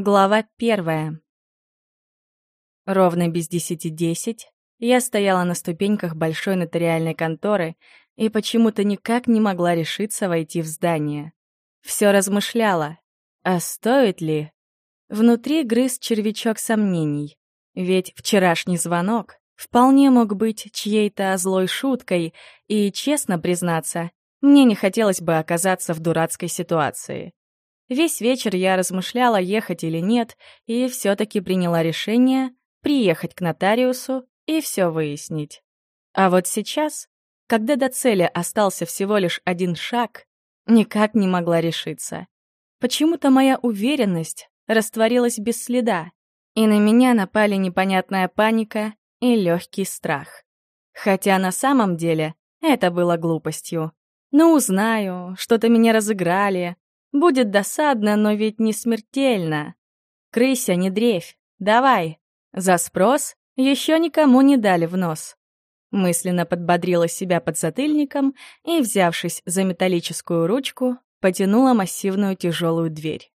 Глава первая. Ровно без десяти десять я стояла на ступеньках большой нотариальной конторы и почему-то никак не могла решиться войти в здание. Все размышляла, а стоит ли? Внутри грыз червячок сомнений, ведь вчерашний звонок вполне мог быть чьей-то злой шуткой, и, честно признаться, мне не хотелось бы оказаться в дурацкой ситуации. Весь вечер я размышляла, ехать или нет, и все-таки приняла решение приехать к нотариусу и все выяснить. А вот сейчас, когда до цели остался всего лишь один шаг, никак не могла решиться. Почему-то моя уверенность растворилась без следа, и на меня напали непонятная паника и легкий страх. Хотя на самом деле это было глупостью. Ну, узнаю, что-то меня разыграли, Будет досадно, но ведь не смертельно. Крыся, не дрейфь, давай. За спрос еще никому не дали в нос. Мысленно подбодрила себя под затыльником и, взявшись за металлическую ручку, потянула массивную тяжелую дверь.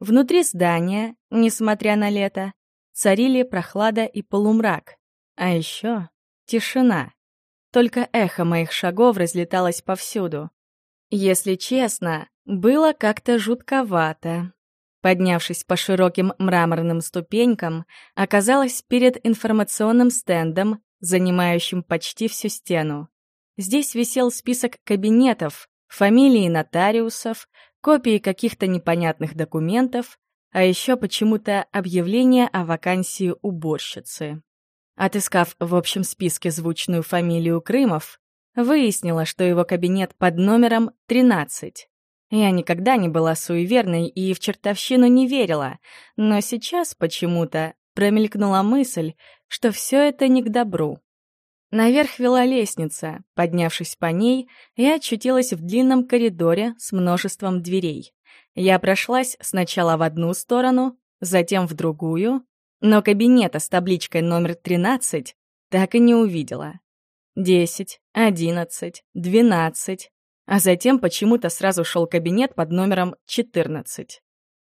Внутри здания, несмотря на лето, царили прохлада и полумрак. А еще тишина. Только эхо моих шагов разлеталось повсюду. Если честно, было как-то жутковато. Поднявшись по широким мраморным ступенькам, оказалась перед информационным стендом, занимающим почти всю стену. Здесь висел список кабинетов, фамилии нотариусов, копии каких-то непонятных документов, а еще почему-то объявление о вакансии уборщицы. Отыскав в общем списке звучную фамилию Крымов, выяснила, что его кабинет под номером 13. Я никогда не была суеверной и в чертовщину не верила, но сейчас почему-то промелькнула мысль, что все это не к добру. Наверх вела лестница. Поднявшись по ней, я очутилась в длинном коридоре с множеством дверей. Я прошлась сначала в одну сторону, затем в другую, но кабинета с табличкой номер 13 так и не увидела. Десять, одиннадцать, двенадцать а затем почему-то сразу шел кабинет под номером 14.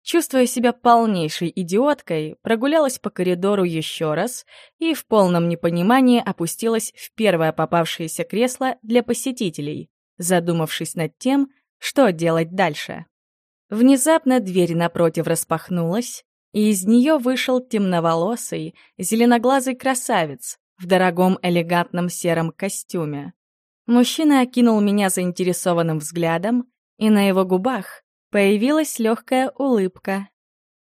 Чувствуя себя полнейшей идиоткой, прогулялась по коридору еще раз и в полном непонимании опустилась в первое попавшееся кресло для посетителей, задумавшись над тем, что делать дальше. Внезапно дверь напротив распахнулась, и из нее вышел темноволосый, зеленоглазый красавец в дорогом элегантном сером костюме. Мужчина окинул меня заинтересованным взглядом, и на его губах появилась легкая улыбка.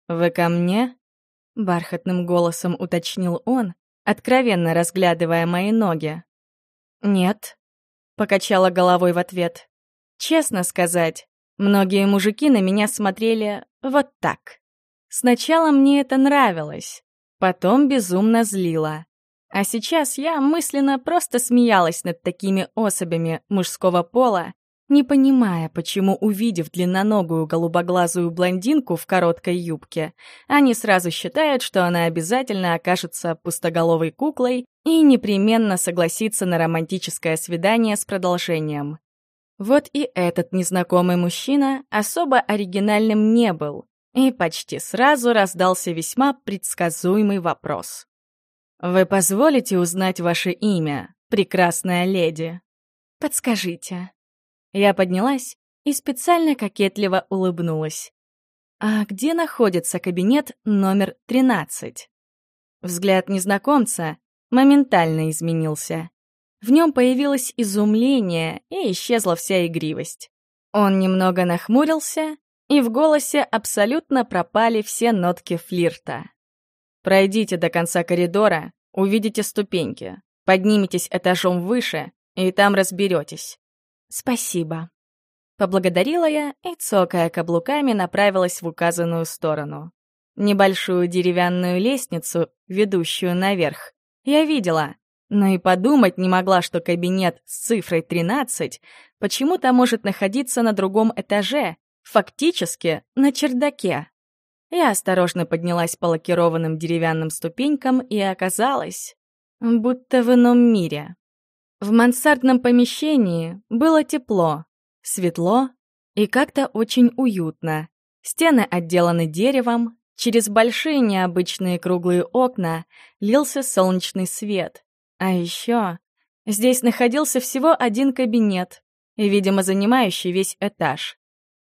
«Вы ко мне?» — бархатным голосом уточнил он, откровенно разглядывая мои ноги. «Нет», — покачала головой в ответ. «Честно сказать, многие мужики на меня смотрели вот так. Сначала мне это нравилось, потом безумно злило. А сейчас я мысленно просто смеялась над такими особями мужского пола, не понимая, почему, увидев длинноногую голубоглазую блондинку в короткой юбке, они сразу считают, что она обязательно окажется пустоголовой куклой и непременно согласится на романтическое свидание с продолжением. Вот и этот незнакомый мужчина особо оригинальным не был, и почти сразу раздался весьма предсказуемый вопрос. «Вы позволите узнать ваше имя, прекрасная леди?» «Подскажите». Я поднялась и специально кокетливо улыбнулась. «А где находится кабинет номер 13?» Взгляд незнакомца моментально изменился. В нем появилось изумление, и исчезла вся игривость. Он немного нахмурился, и в голосе абсолютно пропали все нотки флирта. Пройдите до конца коридора, увидите ступеньки, подниметесь этажом выше, и там разберетесь. Спасибо. Поблагодарила я и, цокая каблуками, направилась в указанную сторону. Небольшую деревянную лестницу, ведущую наверх, я видела, но и подумать не могла, что кабинет с цифрой 13 почему-то может находиться на другом этаже, фактически на чердаке. Я осторожно поднялась по лакированным деревянным ступенькам и оказалась, будто в ином мире. В мансардном помещении было тепло, светло и как-то очень уютно. Стены отделаны деревом, Через большие необычные круглые окна лился солнечный свет. А еще здесь находился всего один кабинет, видимо, занимающий весь этаж.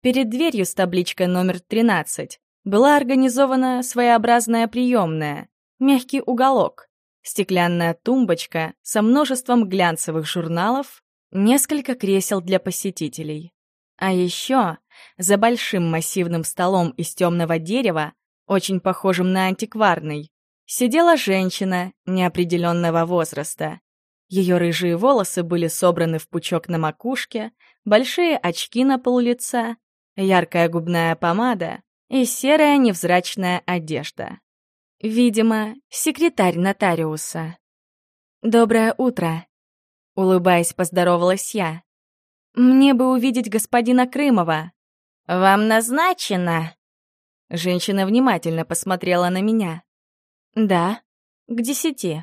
Перед дверью с табличкой номер 13 была организована своеобразная приемная, мягкий уголок, стеклянная тумбочка со множеством глянцевых журналов, несколько кресел для посетителей. А еще за большим массивным столом из темного дерева, очень похожим на антикварный, сидела женщина неопределенного возраста. Ее рыжие волосы были собраны в пучок на макушке, большие очки на пол лица, яркая губная помада и серая невзрачная одежда. Видимо, секретарь нотариуса. «Доброе утро», — улыбаясь, поздоровалась я. «Мне бы увидеть господина Крымова». «Вам назначено?» Женщина внимательно посмотрела на меня. «Да, к десяти».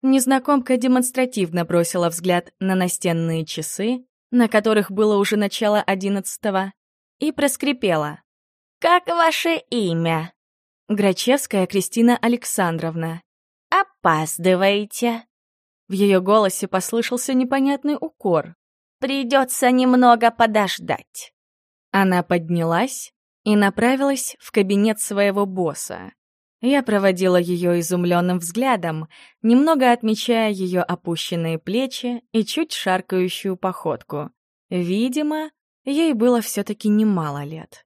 Незнакомка демонстративно бросила взгляд на настенные часы, на которых было уже начало одиннадцатого, и проскрипела. «Как ваше имя?» Грачевская Кристина Александровна. «Опаздываете». В ее голосе послышался непонятный укор. «Придется немного подождать». Она поднялась и направилась в кабинет своего босса. Я проводила ее изумленным взглядом, немного отмечая ее опущенные плечи и чуть шаркающую походку. Видимо, ей было все-таки немало лет.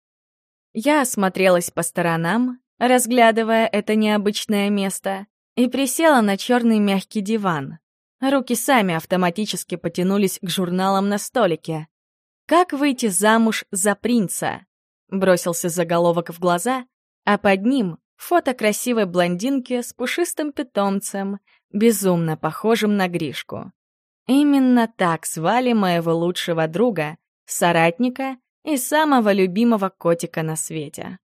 Я осмотрелась по сторонам, разглядывая это необычное место, и присела на черный мягкий диван. Руки сами автоматически потянулись к журналам на столике. «Как выйти замуж за принца?» Бросился заголовок в глаза, а под ним фото красивой блондинки с пушистым питомцем, безумно похожим на Гришку. Именно так звали моего лучшего друга, соратника и самого любимого котика на свете.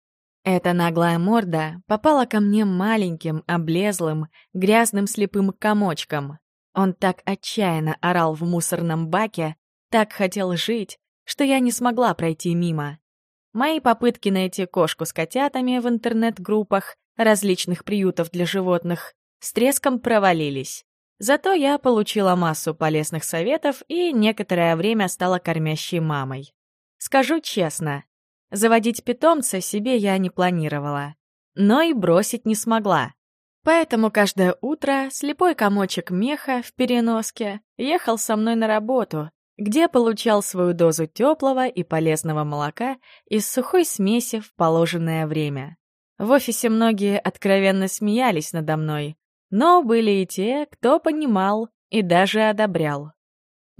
Эта наглая морда попала ко мне маленьким, облезлым, грязным слепым комочком. Он так отчаянно орал в мусорном баке, так хотел жить, что я не смогла пройти мимо. Мои попытки найти кошку с котятами в интернет-группах различных приютов для животных с треском провалились. Зато я получила массу полезных советов и некоторое время стала кормящей мамой. Скажу честно, Заводить питомца себе я не планировала, но и бросить не смогла. Поэтому каждое утро слепой комочек меха в переноске ехал со мной на работу, где получал свою дозу теплого и полезного молока из сухой смеси в положенное время. В офисе многие откровенно смеялись надо мной, но были и те, кто понимал и даже одобрял.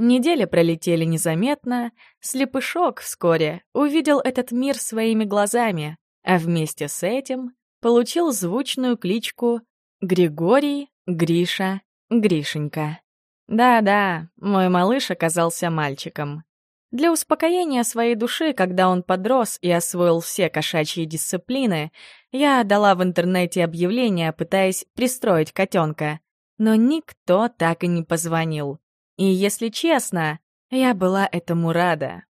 Недели пролетели незаметно, слепышок вскоре увидел этот мир своими глазами, а вместе с этим получил звучную кличку Григорий, Гриша, Гришенька. Да-да, мой малыш оказался мальчиком. Для успокоения своей души, когда он подрос и освоил все кошачьи дисциплины, я дала в интернете объявление, пытаясь пристроить котенка. Но никто так и не позвонил. И, если честно, я была этому рада.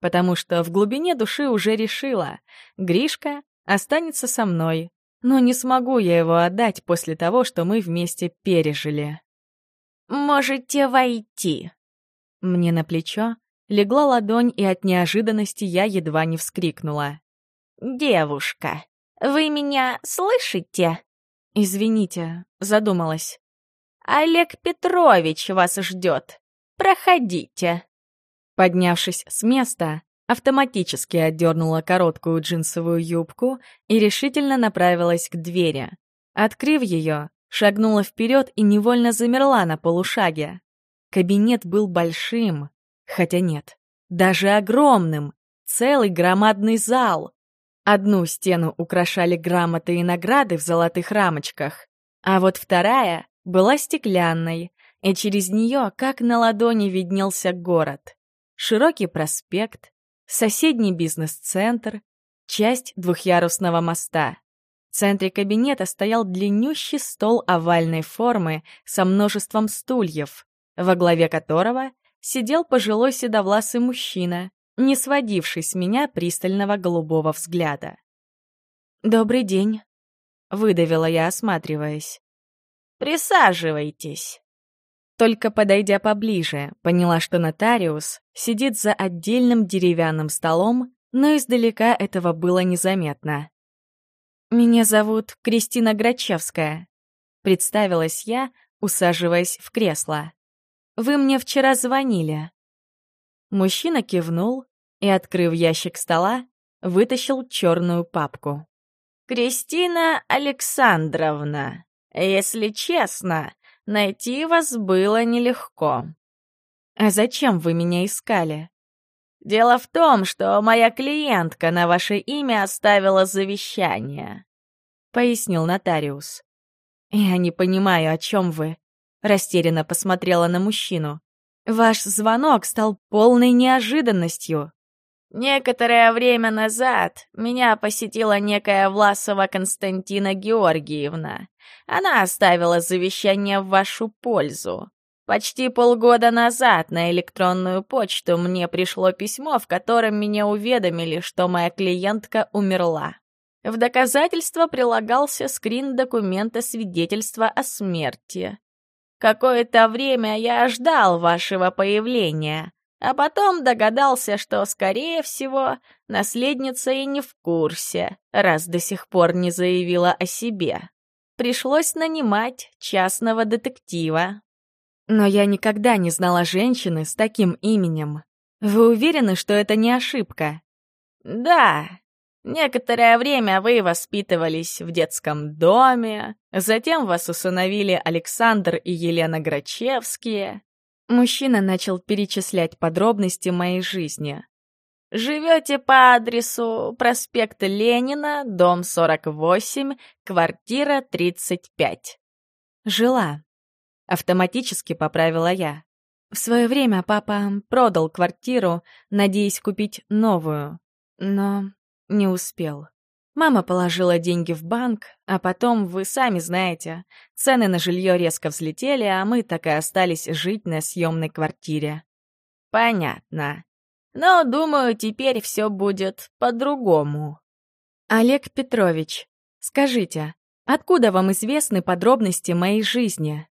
Потому что в глубине души уже решила, Гришка останется со мной, но не смогу я его отдать после того, что мы вместе пережили. «Можете войти!» Мне на плечо легла ладонь, и от неожиданности я едва не вскрикнула. «Девушка, вы меня слышите?» «Извините, задумалась». Олег Петрович вас ждет. Проходите». Поднявшись с места, автоматически отдернула короткую джинсовую юбку и решительно направилась к двери. Открыв ее, шагнула вперед и невольно замерла на полушаге. Кабинет был большим, хотя нет, даже огромным, целый громадный зал. Одну стену украшали грамоты и награды в золотых рамочках, а вот вторая была стеклянной, и через нее, как на ладони, виднелся город. Широкий проспект, соседний бизнес-центр, часть двухъярусного моста. В центре кабинета стоял длиннющий стол овальной формы со множеством стульев, во главе которого сидел пожилой седовласый мужчина, не сводивший с меня пристального голубого взгляда. «Добрый день», выдавила я, осматриваясь. «Присаживайтесь». Только подойдя поближе, поняла, что нотариус сидит за отдельным деревянным столом, но издалека этого было незаметно. «Меня зовут Кристина Грачевская», — представилась я, усаживаясь в кресло. «Вы мне вчера звонили». Мужчина кивнул и, открыв ящик стола, вытащил черную папку. «Кристина Александровна, если честно, найти вас было нелегко». «А зачем вы меня искали?» Дело в том, что моя клиентка на ваше имя оставила завещание», — пояснил нотариус. «Я не понимаю, о чем вы», — растерянно посмотрела на мужчину. «Ваш звонок стал полной неожиданностью». «Некоторое время назад меня посетила некая Власова Константина Георгиевна. Она оставила завещание в вашу пользу. Почти полгода назад на электронную почту мне пришло письмо, в котором меня уведомили, что моя клиентка умерла. В доказательство прилагался скрин документа свидетельства о смерти. Какое-то время я ждал вашего появления, а потом догадался, что, скорее всего, наследница и не в курсе, раз до сих пор не заявила о себе. Пришлось нанимать частного детектива. Но я никогда не знала женщины с таким именем. Вы уверены, что это не ошибка? Да. Некоторое время вы воспитывались в детском доме, затем вас усыновили Александр и Елена Грачевские. Мужчина начал перечислять подробности моей жизни. Живете по адресу проспект Ленина, дом 48, квартира 35. Жила. Автоматически поправила я. В свое время папа продал квартиру, надеясь купить новую, но не успел. Мама положила деньги в банк, а потом, вы сами знаете, цены на жилье резко взлетели, а мы так и остались жить на съемной квартире. Понятно. Но, думаю, теперь все будет по-другому. Олег Петрович, скажите, откуда вам известны подробности моей жизни?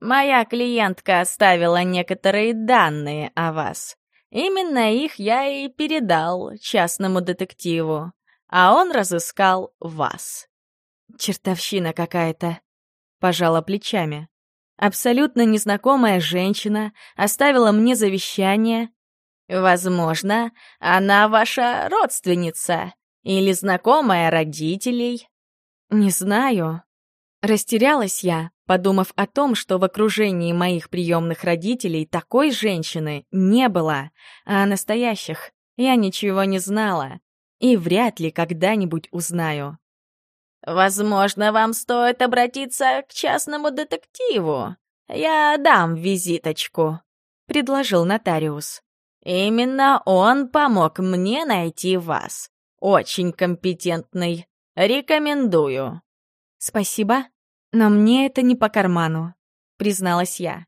Моя клиентка оставила некоторые данные о вас. Именно их я и передал частному детективу, а он разыскал вас. Чертовщина какая-то. Пожала плечами. Абсолютно незнакомая женщина оставила мне завещание. Возможно, она ваша родственница или знакомая родителей. Не знаю. Растерялась я, подумав о том, что в окружении моих приемных родителей такой женщины не было, а о настоящих я ничего не знала и вряд ли когда-нибудь узнаю. «Возможно, вам стоит обратиться к частному детективу. Я дам визиточку», — предложил нотариус. «Именно он помог мне найти вас. Очень компетентный. Рекомендую». «Спасибо», но мне это не по карману, призналась я.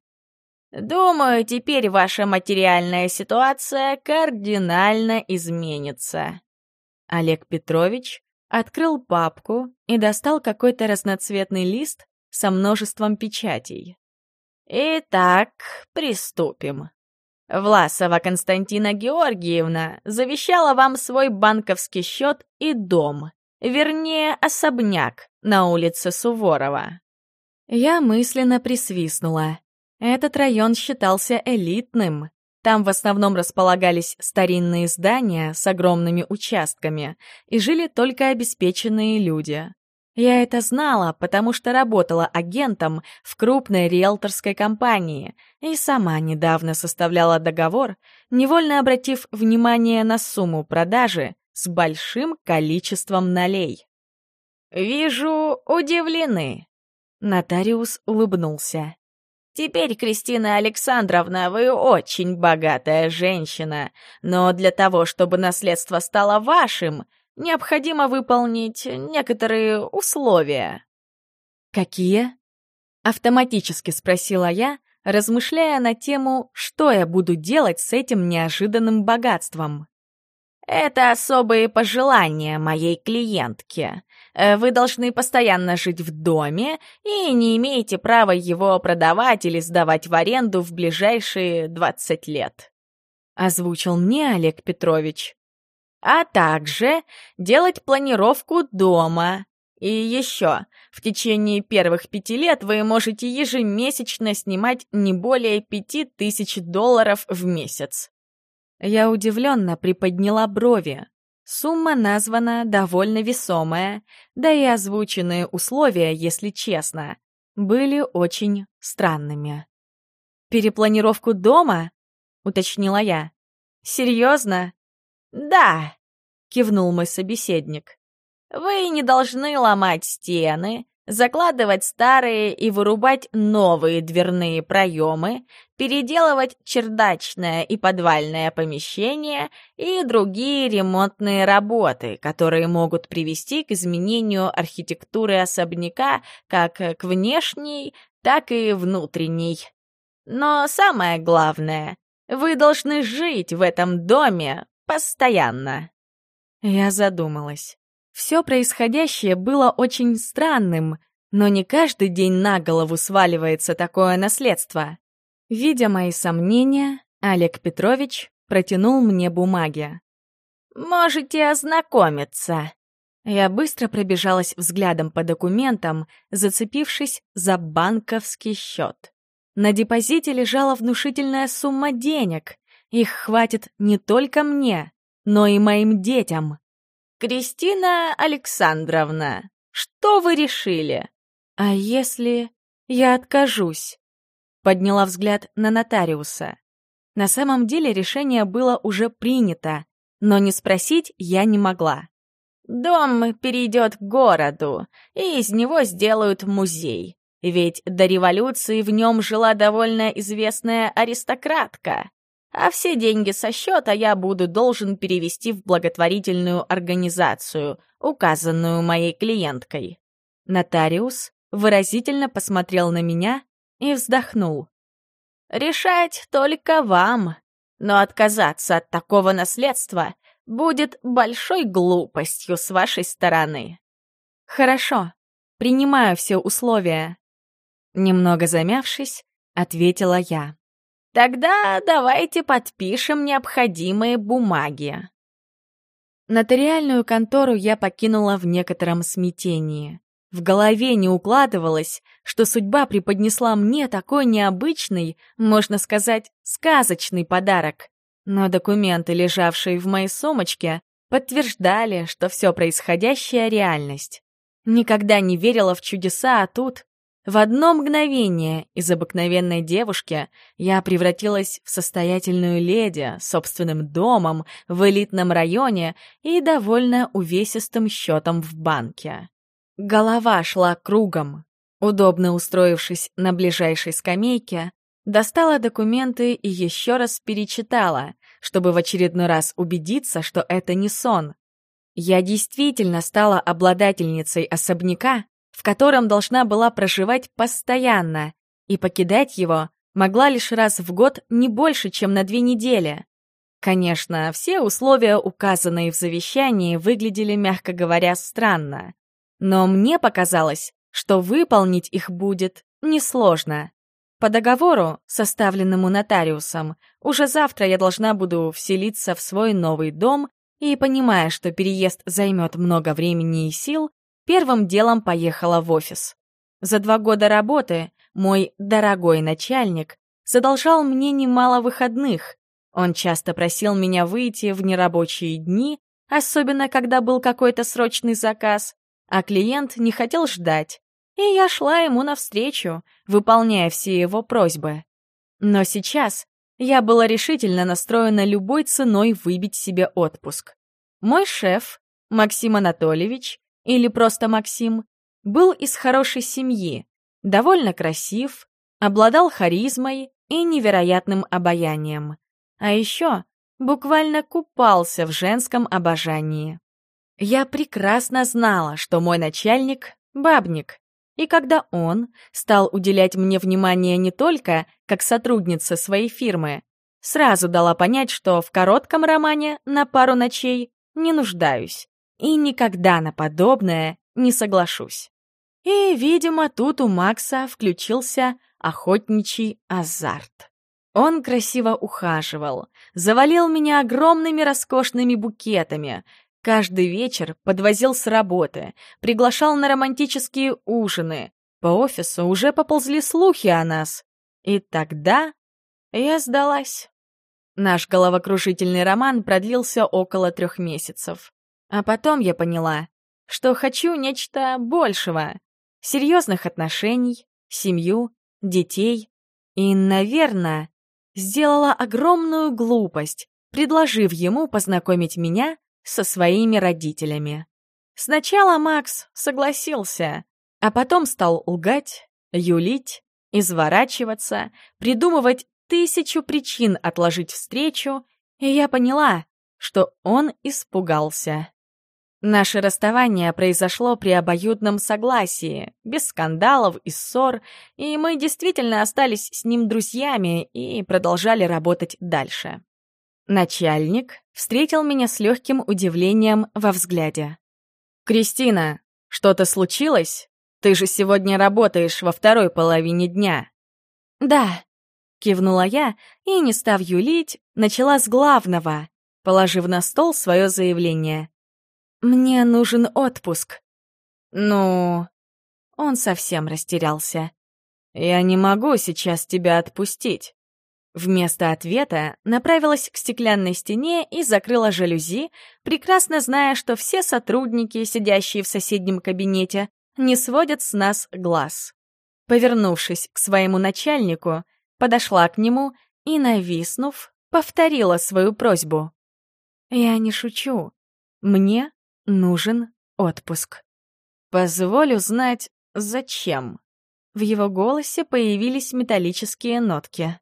Думаю, теперь ваша материальная ситуация кардинально изменится. Олег Петрович открыл папку и достал какой-то разноцветный лист со множеством печатей. Итак, приступим. Власова Константина Георгиевна завещала вам свой банковский счет и дом, вернее, особняк, на улице Суворова. Я мысленно присвистнула. Этот район считался элитным. Там в основном располагались старинные здания с огромными участками, и жили только обеспеченные люди. Я это знала, потому что работала агентом в крупной риэлторской компании и сама недавно составляла договор, невольно обратив внимание на сумму продажи с большим количеством налей. «Вижу, удивлены». Нотариус улыбнулся. «Теперь, Кристина Александровна, вы очень богатая женщина, но для того, чтобы наследство стало вашим, необходимо выполнить некоторые условия». «Какие?» — автоматически спросила я, размышляя на тему, что я буду делать с этим неожиданным богатством. Это особые пожелания моей клиентки. Э, вы должны постоянно жить в доме и не имеете права его продавать или сдавать в аренду в ближайшие 20 лет. Озвучил мне Олег Петрович. А также делать планировку дома. И еще, в течение первых пяти лет вы можете ежемесячно снимать не более пяти тысяч долларов в месяц. Я удивленно приподняла брови. Сумма названа довольно весомая, да и озвученные условия, если честно, были очень странными. «Перепланировку дома?» — уточнила я. «Серьезно?» «Да», — кивнул мой собеседник. «Вы не должны ломать стены, закладывать старые и вырубать новые дверные проемы, переделывать чердачное и подвальное помещение и другие ремонтные работы, которые могут привести к изменению архитектуры особняка как к внешней, так и внутренней. Но самое главное, вы должны жить в этом доме постоянно. Я задумалась. Все происходящее было очень странным, но не каждый день на голову сваливается такое наследство. Видя мои сомнения, Олег Петрович протянул мне бумаги. «Можете ознакомиться». Я быстро пробежалась взглядом по документам, зацепившись за банковский счет. На депозите лежала внушительная сумма денег. Их хватит не только мне, но и моим детям. «Кристина Александровна, что вы решили?» «А если я откажусь?» Подняла взгляд на нотариуса. На самом деле решение было уже принято, но не спросить я не могла. «Дом перейдет к городу, и из него сделают музей. Ведь до революции в нем жила довольно известная аристократка а все деньги со счета я буду должен перевести в благотворительную организацию, указанную моей клиенткой. Нотариус выразительно посмотрел на меня и вздохнул. «Решать только вам, но отказаться от такого наследства будет большой глупостью с вашей стороны». «Хорошо, принимаю все условия». Немного замявшись, ответила я. Тогда давайте подпишем необходимые бумаги. Нотариальную контору я покинула в некотором смятении. В голове не укладывалось, что судьба преподнесла мне такой необычный, можно сказать, сказочный подарок. Но документы, лежавшие в моей сумочке, подтверждали, что все происходящее — реальность. Никогда не верила в чудеса, а тут в одно мгновение из обыкновенной девушки я превратилась в состоятельную леди с собственным домом в элитном районе и довольно увесистым счетом в банке. Голова шла кругом. Удобно устроившись на ближайшей скамейке, достала документы и еще раз перечитала, чтобы в очередной раз убедиться, что это не сон. Я действительно стала обладательницей особняка, в котором должна была проживать постоянно, и покидать его могла лишь раз в год не больше, чем на две недели. Конечно, все условия, указанные в завещании, выглядели, мягко говоря, странно. Но мне показалось, что выполнить их будет несложно. По договору, составленному нотариусом, уже завтра я должна буду вселиться в свой новый дом и, понимая, что переезд займет много времени и сил, первым делом поехала в офис. За два года работы мой дорогой начальник задолжал мне немало выходных. Он часто просил меня выйти в нерабочие дни, особенно когда был какой-то срочный заказ, а клиент не хотел ждать, и я шла ему навстречу, выполняя все его просьбы. Но сейчас я была решительно настроена любой ценой выбить себе отпуск. Мой шеф, Максим Анатольевич, или просто Максим, был из хорошей семьи, довольно красив, обладал харизмой и невероятным обаянием. А еще буквально купался в женском обожании. Я прекрасно знала, что мой начальник — бабник, и когда он стал уделять мне внимание не только как сотрудница своей фирмы, Сразу дала понять, что в коротком романе на пару ночей не нуждаюсь и никогда на подобное не соглашусь. И, видимо, тут у Макса включился охотничий азарт. Он красиво ухаживал, завалил меня огромными роскошными букетами, каждый вечер подвозил с работы, приглашал на романтические ужины. По офису уже поползли слухи о нас. И тогда я сдалась. Наш головокружительный роман продлился около трех месяцев. А потом я поняла, что хочу нечто большего. Серьезных отношений, семью, детей. И, наверное, сделала огромную глупость, предложив ему познакомить меня со своими родителями. Сначала Макс согласился, а потом стал лгать, юлить, изворачиваться, придумывать тысячу причин отложить встречу, и я поняла, что он испугался. Наше расставание произошло при обоюдном согласии, без скандалов и ссор, и мы действительно остались с ним друзьями и продолжали работать дальше. Начальник встретил меня с легким удивлением во взгляде. «Кристина, что-то случилось? Ты же сегодня работаешь во второй половине дня». «Да», — кивнула я и, не став юлить, начала с главного, положив на стол свое заявление. «Мне нужен отпуск». «Ну...» Он совсем растерялся. «Я не могу сейчас тебя отпустить». Вместо ответа направилась к стеклянной стене и закрыла жалюзи, прекрасно зная, что все сотрудники, сидящие в соседнем кабинете, не сводят с нас глаз. Повернувшись к своему начальнику, подошла к нему и, нависнув, повторила свою просьбу. «Я не шучу. Мне Нужен отпуск. Позволю знать, зачем. В его голосе появились металлические нотки.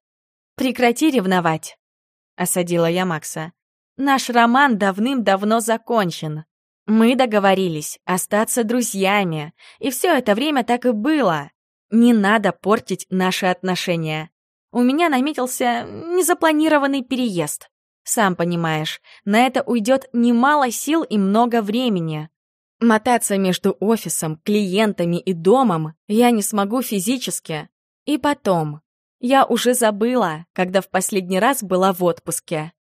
«Прекрати ревновать», — осадила я Макса. «Наш роман давным-давно закончен. Мы договорились остаться друзьями, и все это время так и было. Не надо портить наши отношения. У меня наметился незапланированный переезд. Сам понимаешь, на это уйдет немало сил и много времени. Мотаться между офисом, клиентами и домом я не смогу физически. И потом, я уже забыла, когда в последний раз была в отпуске.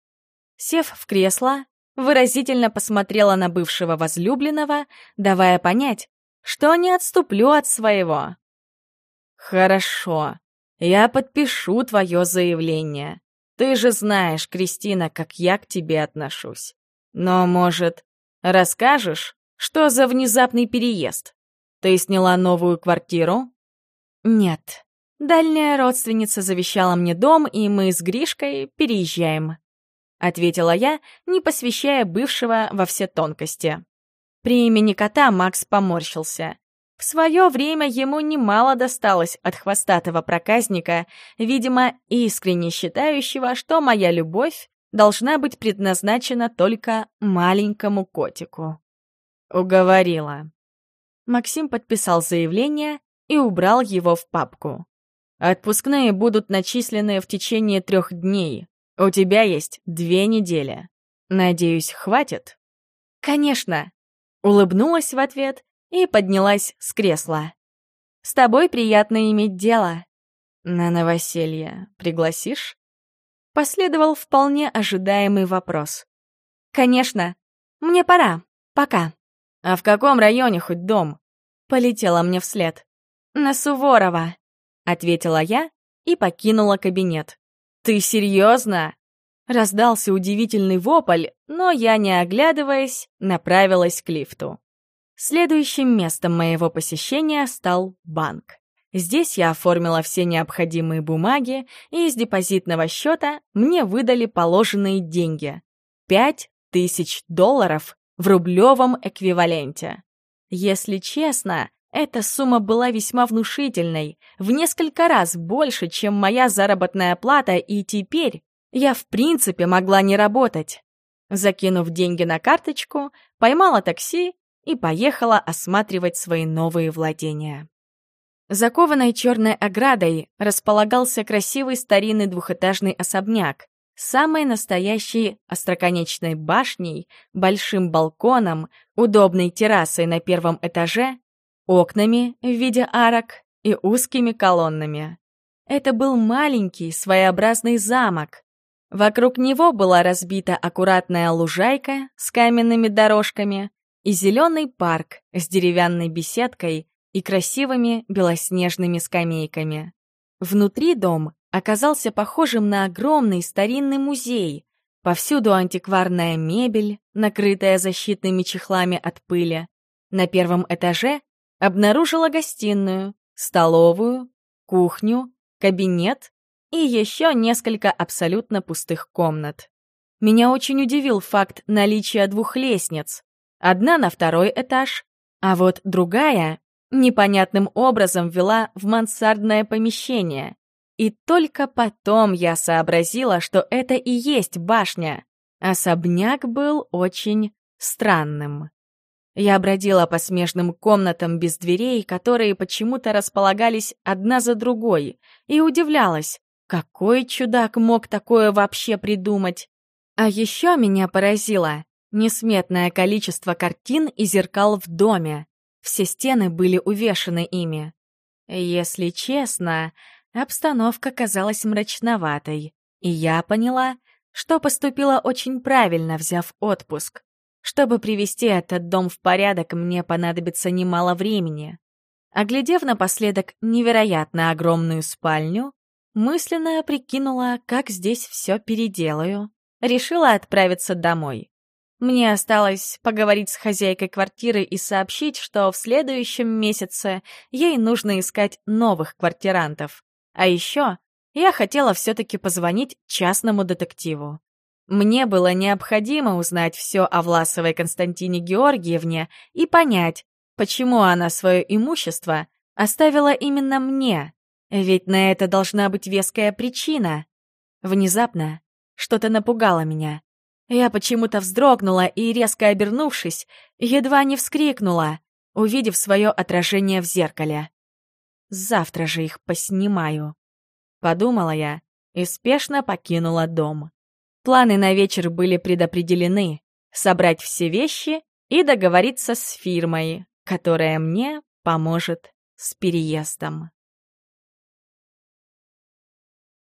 Сев в кресло, выразительно посмотрела на бывшего возлюбленного, давая понять, что не отступлю от своего. «Хорошо, я подпишу твое заявление. Ты же знаешь, Кристина, как я к тебе отношусь. Но, может, расскажешь, что за внезапный переезд? Ты сняла новую квартиру? Нет. Дальняя родственница завещала мне дом, и мы с Гришкой переезжаем. Ответила я, не посвящая бывшего во все тонкости. При имени кота Макс поморщился. В свое время ему немало досталось от хвостатого проказника, видимо, искренне считающего, что моя любовь должна быть предназначена только маленькому котику. Уговорила. Максим подписал заявление и убрал его в папку. Отпускные будут начислены в течение трех дней. У тебя есть две недели. Надеюсь, хватит? Конечно. Улыбнулась в ответ и поднялась с кресла. «С тобой приятно иметь дело». «На новоселье пригласишь?» Последовал вполне ожидаемый вопрос. «Конечно. Мне пора. Пока». «А в каком районе хоть дом?» Полетела мне вслед. «На Суворова», — ответила я и покинула кабинет. «Ты серьезно?» Раздался удивительный вопль, но я, не оглядываясь, направилась к лифту. Следующим местом моего посещения стал банк. Здесь я оформила все необходимые бумаги, и из депозитного счета мне выдали положенные деньги — пять тысяч долларов в рублевом эквиваленте. Если честно, эта сумма была весьма внушительной, в несколько раз больше, чем моя заработная плата, и теперь я в принципе могла не работать. Закинув деньги на карточку, поймала такси и поехала осматривать свои новые владения. Закованной черной оградой располагался красивый старинный двухэтажный особняк, самой настоящей остроконечной башней, большим балконом, удобной террасой на первом этаже, окнами в виде арок и узкими колоннами. Это был маленький, своеобразный замок. Вокруг него была разбита аккуратная лужайка с каменными дорожками и зеленый парк с деревянной беседкой и красивыми белоснежными скамейками. Внутри дом оказался похожим на огромный старинный музей. Повсюду антикварная мебель, накрытая защитными чехлами от пыли. На первом этаже обнаружила гостиную, столовую, кухню, кабинет и еще несколько абсолютно пустых комнат. Меня очень удивил факт наличия двух лестниц. Одна на второй этаж, а вот другая непонятным образом вела в мансардное помещение. И только потом я сообразила, что это и есть башня. Особняк был очень странным. Я бродила по смежным комнатам без дверей, которые почему-то располагались одна за другой, и удивлялась, какой чудак мог такое вообще придумать. А еще меня поразило несметное количество картин и зеркал в доме. Все стены были увешаны ими. Если честно, обстановка казалась мрачноватой, и я поняла, что поступила очень правильно, взяв отпуск. Чтобы привести этот дом в порядок, мне понадобится немало времени. Оглядев напоследок невероятно огромную спальню, мысленно прикинула, как здесь все переделаю. Решила отправиться домой. Мне осталось поговорить с хозяйкой квартиры и сообщить, что в следующем месяце ей нужно искать новых квартирантов. А еще я хотела все-таки позвонить частному детективу. Мне было необходимо узнать все о Власовой Константине Георгиевне и понять, почему она свое имущество оставила именно мне, ведь на это должна быть веская причина. Внезапно что-то напугало меня. Я почему-то вздрогнула и, резко обернувшись, едва не вскрикнула, увидев свое отражение в зеркале. Завтра же их поснимаю. Подумала я и спешно покинула дом. Планы на вечер были предопределены — собрать все вещи и договориться с фирмой, которая мне поможет с переездом.